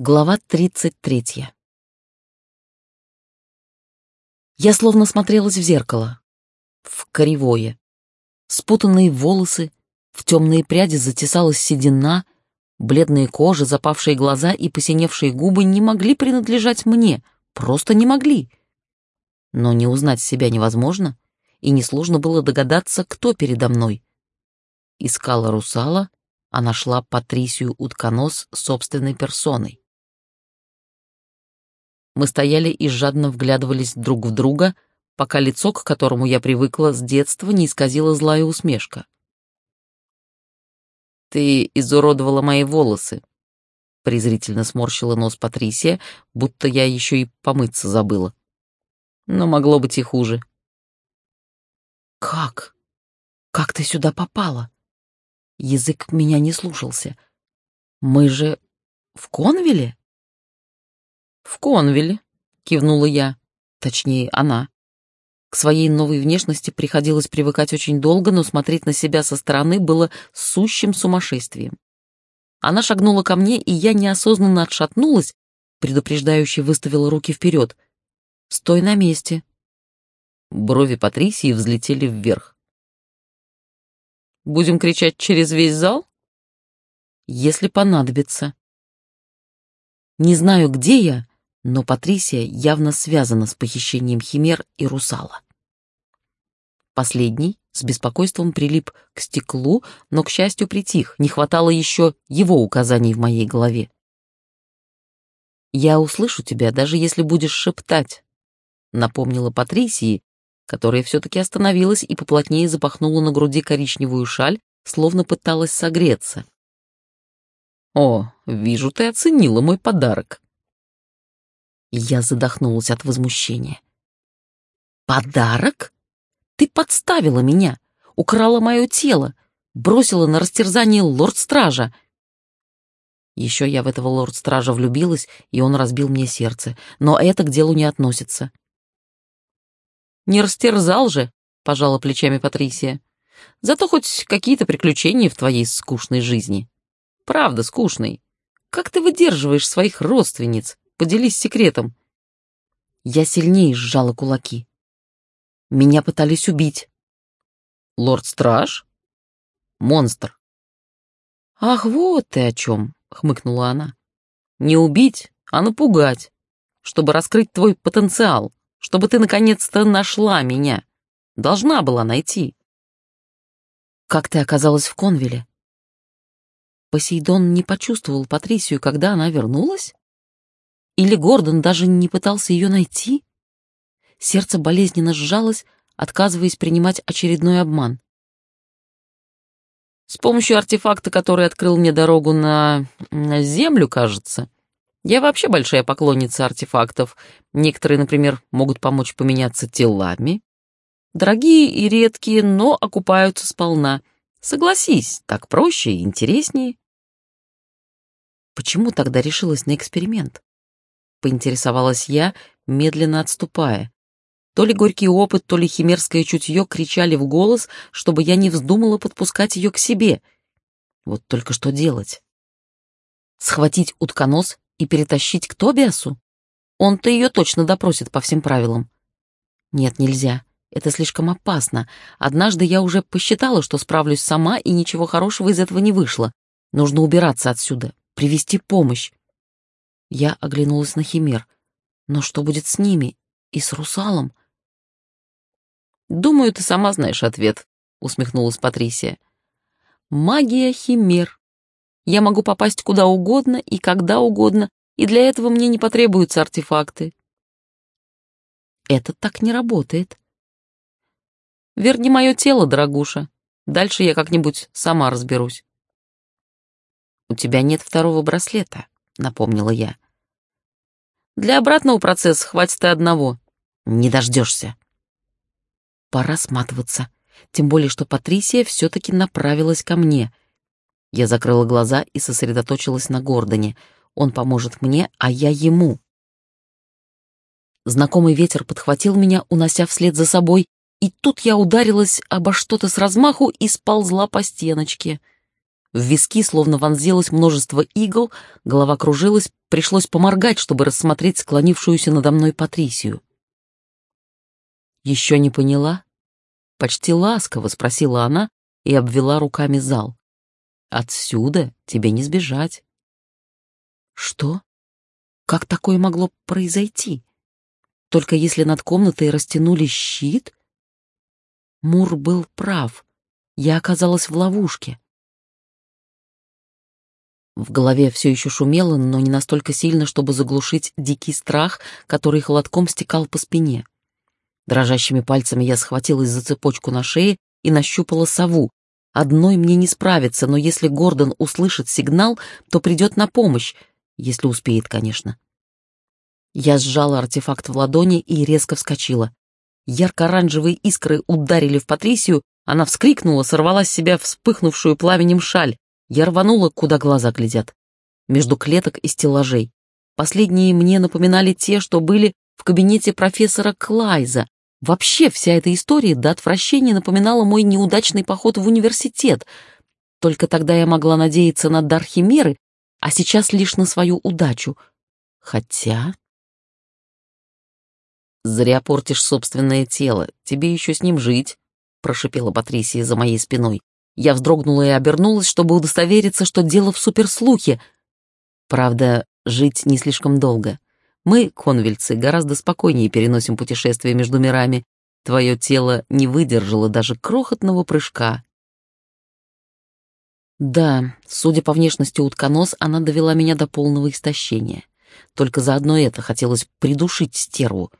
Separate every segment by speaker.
Speaker 1: Глава 33. Я словно смотрелась в зеркало. В кривое. Спутанные волосы, в темные пряди затесалась седина, бледные кожи, запавшие глаза и посиневшие губы не могли принадлежать мне, просто не могли. Но не узнать себя невозможно, и несложно было догадаться, кто передо мной. Искала русала, а нашла Патрисию Утконос собственной персоной. Мы стояли и жадно вглядывались друг в друга, пока лицо, к которому я привыкла с детства, не исказила злая усмешка. «Ты изуродовала мои волосы», — презрительно сморщила нос Патрисия, будто я еще и помыться забыла. Но могло быть и хуже. «Как? Как ты сюда попала?» Язык меня не слушался. «Мы же в Конвиле?» «В Конвилле», — кивнула я. Точнее, она. К своей новой внешности приходилось привыкать очень долго, но смотреть на себя со стороны было сущим сумасшествием. Она шагнула ко мне, и я неосознанно отшатнулась, предупреждающе выставила руки вперед. «Стой на месте». Брови Патрисии взлетели вверх. «Будем кричать через весь зал?» «Если понадобится». Не знаю, где я, но Патрисия явно связана с похищением Химер и Русала. Последний с беспокойством прилип к стеклу, но, к счастью, притих, не хватало еще его указаний в моей голове. «Я услышу тебя, даже если будешь шептать», — напомнила Патрисии, которая все-таки остановилась и поплотнее запахнула на груди коричневую шаль, словно пыталась согреться. «О, вижу, ты оценила мой подарок», я задохнулась от возмущения. «Подарок? Ты подставила меня, украла мое тело, бросила на растерзание лорд-стража». Еще я в этого лорд-стража влюбилась, и он разбил мне сердце, но это к делу не относится. «Не растерзал же», — пожала плечами Патрисия. «Зато хоть какие-то приключения в твоей скучной жизни. Правда, скучной. Как ты выдерживаешь своих родственниц? Поделись секретом». Я сильнее сжала кулаки. Меня пытались убить. Лорд-страж? Монстр. «Ах, вот ты о чем!» — хмыкнула она. «Не убить, а напугать, чтобы раскрыть твой потенциал, чтобы ты наконец-то нашла меня. Должна была найти». «Как ты оказалась в Конвиле?» Посейдон не почувствовал Патрисию, когда она вернулась? Или Гордон даже не пытался ее найти? Сердце болезненно сжалось, отказываясь принимать очередной обман. С помощью артефакта, который открыл мне дорогу на... на Землю, кажется. Я вообще большая поклонница артефактов. Некоторые, например, могут помочь поменяться телами. Дорогие и редкие, но окупаются сполна. Согласись, так проще и интереснее. Почему тогда решилась на эксперимент? — поинтересовалась я, медленно отступая. То ли горький опыт, то ли химерское чутье кричали в голос, чтобы я не вздумала подпускать ее к себе. Вот только что делать? Схватить утконос и перетащить к Тобиасу? Он-то ее точно допросит по всем правилам. Нет, нельзя. Это слишком опасно. Однажды я уже посчитала, что справлюсь сама, и ничего хорошего из этого не вышло. Нужно убираться отсюда, привести помощь. Я оглянулась на Химер. Но что будет с ними? И с русалом? «Думаю, ты сама знаешь ответ», — усмехнулась Патрисия. «Магия Химер. Я могу попасть куда угодно и когда угодно, и для этого мне не потребуются артефакты». «Это так не работает». «Верни мое тело, дорогуша. Дальше я как-нибудь сама разберусь». «У тебя нет второго браслета», — напомнила я. «Для обратного процесса хватит и одного». «Не дождешься». Пора сматываться, тем более что Патрисия все-таки направилась ко мне. Я закрыла глаза и сосредоточилась на Гордоне. Он поможет мне, а я ему. Знакомый ветер подхватил меня, унося вслед за собой, и тут я ударилась обо что-то с размаху и сползла по стеночке. В виски словно вонзилось множество игл, голова кружилась, пришлось поморгать, чтобы рассмотреть склонившуюся надо мной Патрисию. «Еще не поняла?» Почти ласково спросила она и обвела руками зал. «Отсюда тебе не сбежать». «Что? Как такое могло произойти? Только если над комнатой растянули щит?» Мур был прав. Я оказалась в ловушке. В голове все еще шумело, но не настолько сильно, чтобы заглушить дикий страх, который холодком стекал по спине. Дрожащими пальцами я схватилась за цепочку на шее и нащупала сову. Одной мне не справиться, но если Гордон услышит сигнал, то придет на помощь, если успеет, конечно. Я сжала артефакт в ладони и резко вскочила. Ярко-оранжевые искры ударили в Патрисию, она вскрикнула, сорвала с себя вспыхнувшую пламенем шаль. Я рванула, куда глаза глядят. Между клеток и стеллажей. Последние мне напоминали те, что были в кабинете профессора Клайза. Вообще вся эта история до отвращения напоминала мой неудачный поход в университет. Только тогда я могла надеяться на дар Химеры, а сейчас лишь на свою удачу. Хотя... «Зря портишь собственное тело, тебе еще с ним жить», — прошипела Патрисия за моей спиной. Я вздрогнула и обернулась, чтобы удостовериться, что дело в суперслухе. Правда, жить не слишком долго. Мы, конвельцы, гораздо спокойнее переносим путешествия между мирами. Твое тело не выдержало даже крохотного прыжка. Да, судя по внешности утконос, она довела меня до полного истощения. Только за одно это хотелось придушить стерву.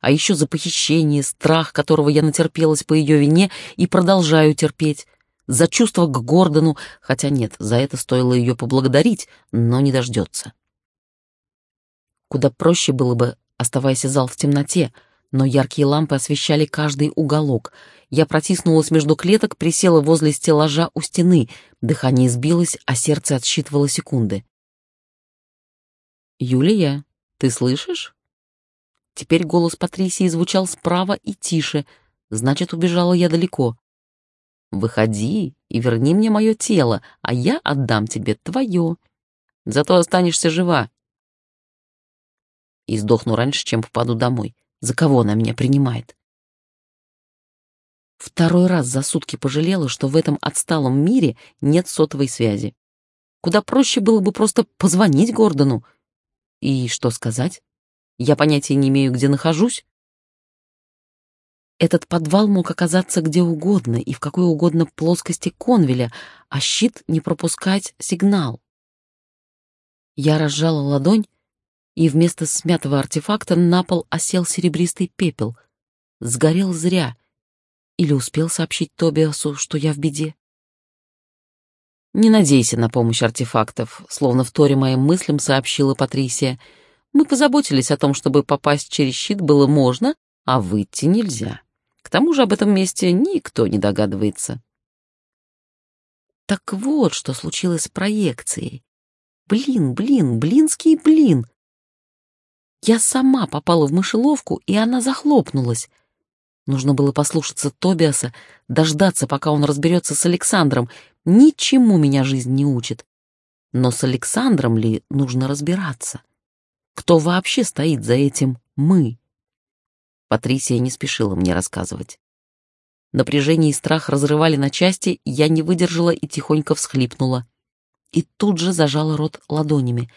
Speaker 1: А еще за похищение, страх, которого я натерпелась по ее вине и продолжаю терпеть за чувство к Гордону, хотя нет, за это стоило ее поблагодарить, но не дождется. Куда проще было бы, оставаясь зал в темноте, но яркие лампы освещали каждый уголок. Я протиснулась между клеток, присела возле стеллажа у стены, дыхание сбилось, а сердце отсчитывало секунды. «Юлия, ты слышишь?» Теперь голос Патрисии звучал справа и тише, значит, убежала я далеко. Выходи и верни мне мое тело, а я отдам тебе твое. Зато останешься жива. И сдохну раньше, чем попаду домой. За кого она меня принимает? Второй раз за сутки пожалела, что в этом отсталом мире нет сотовой связи. Куда проще было бы просто позвонить Гордону. И что сказать? Я понятия не имею, где нахожусь, этот подвал мог оказаться где угодно и в какой угодно плоскости конвеля, а щит не пропускать сигнал. Я разжала ладонь, и вместо смятого артефакта на пол осел серебристый пепел. Сгорел зря. Или успел сообщить Тобиасу, что я в беде? «Не надейся на помощь артефактов», — словно в торе моим мыслям сообщила Патрисия. «Мы позаботились о том, чтобы попасть через щит было можно, а выйти нельзя». К тому же об этом месте никто не догадывается. Так вот, что случилось с проекцией. Блин, блин, блинский блин. Я сама попала в мышеловку, и она захлопнулась. Нужно было послушаться Тобиаса, дождаться, пока он разберется с Александром. Ничему меня жизнь не учит. Но с Александром ли нужно разбираться? Кто вообще стоит за этим «мы»? Патрисия не спешила мне рассказывать. Напряжение и страх разрывали на части, я не выдержала и тихонько всхлипнула. И тут же зажала рот ладонями.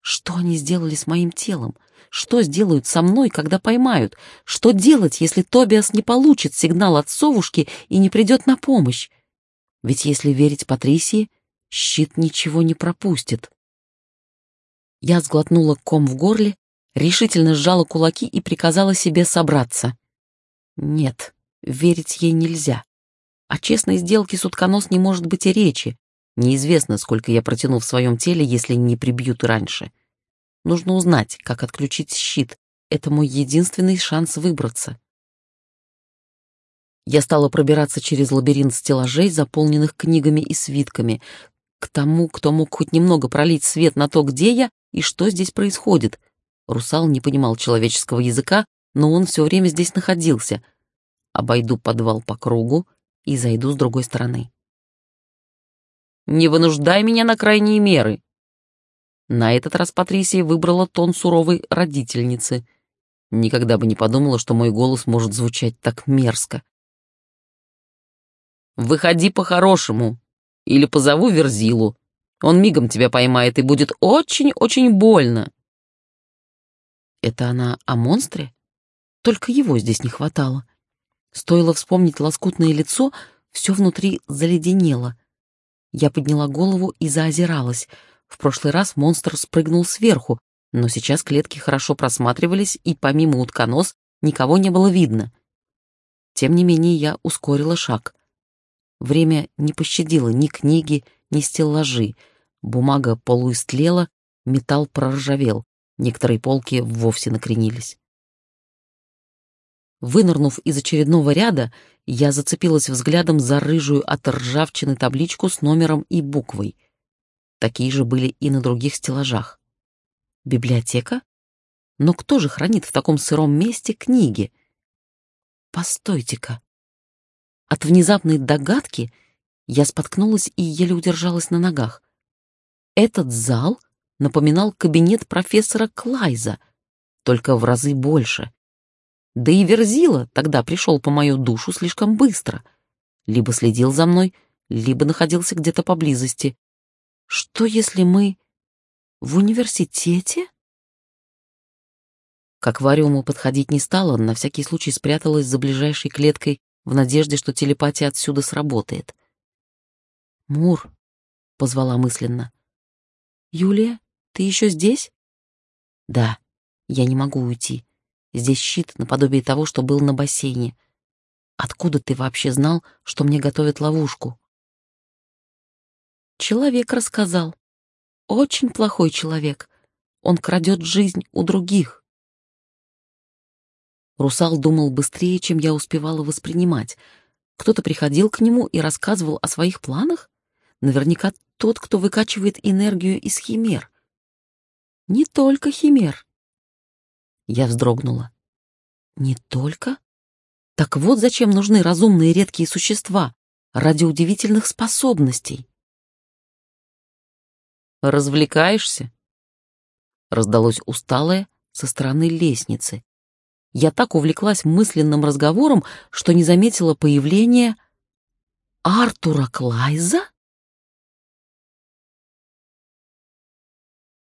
Speaker 1: Что они сделали с моим телом? Что сделают со мной, когда поймают? Что делать, если Тобиас не получит сигнал от совушки и не придет на помощь? Ведь если верить Патрисии, щит ничего не пропустит. Я сглотнула ком в горле решительно сжала кулаки и приказала себе собраться. Нет, верить ей нельзя. О честной сделке с утконос не может быть и речи. Неизвестно, сколько я протяну в своем теле, если не прибьют раньше. Нужно узнать, как отключить щит. Это мой единственный шанс выбраться. Я стала пробираться через лабиринт стеллажей, заполненных книгами и свитками, к тому, кто мог хоть немного пролить свет на то, где я и что здесь происходит — Русал не понимал человеческого языка, но он все время здесь находился. Обойду подвал по кругу и зайду с другой стороны. Не вынуждай меня на крайние меры. На этот раз Патрисия выбрала тон суровой родительницы. Никогда бы не подумала, что мой голос может звучать так мерзко. «Выходи по-хорошему, или позову Верзилу. Он мигом тебя поймает, и будет очень-очень больно». Это она о монстре? Только его здесь не хватало. Стоило вспомнить лоскутное лицо, все внутри заледенело. Я подняла голову и заозиралась. В прошлый раз монстр спрыгнул сверху, но сейчас клетки хорошо просматривались, и помимо утконос никого не было видно. Тем не менее я ускорила шаг. Время не пощадило ни книги, ни стеллажи. Бумага полуистлела, металл проржавел, некоторые полки вовсе накренились. Вынырнув из очередного ряда, я зацепилась взглядом за рыжую от ржавчины табличку с номером и буквой. Такие же были и на других стеллажах. Библиотека? Но кто же хранит в таком сыром месте книги? Постойте-ка. От внезапной догадки я споткнулась и еле удержалась на ногах. Этот зал напоминал кабинет профессора Клайза, только в разы больше. Да и Верзила тогда пришел по мою душу слишком быстро. Либо следил за мной, либо находился где-то поблизости. Что если мы в университете? К аквариуму подходить не стала, на всякий случай спряталась за ближайшей клеткой в надежде, что телепатия отсюда сработает. «Мур», — позвала мысленно. «Юлия, ты еще здесь?» «Да, я не могу уйти. Здесь щит наподобие того, что был на бассейне. Откуда ты вообще знал, что мне готовят ловушку? Человек рассказал. Очень плохой человек. Он крадет жизнь у других. Русал думал быстрее, чем я успевала воспринимать. Кто-то приходил к нему и рассказывал о своих планах? Наверняка тот, кто выкачивает энергию из химер. Не только химер. Я вздрогнула. Не только? Так вот зачем нужны разумные редкие существа, ради удивительных способностей. «Развлекаешься?» Раздалось усталое со стороны лестницы. Я так увлеклась мысленным разговором, что не заметила появления Артура Клайза?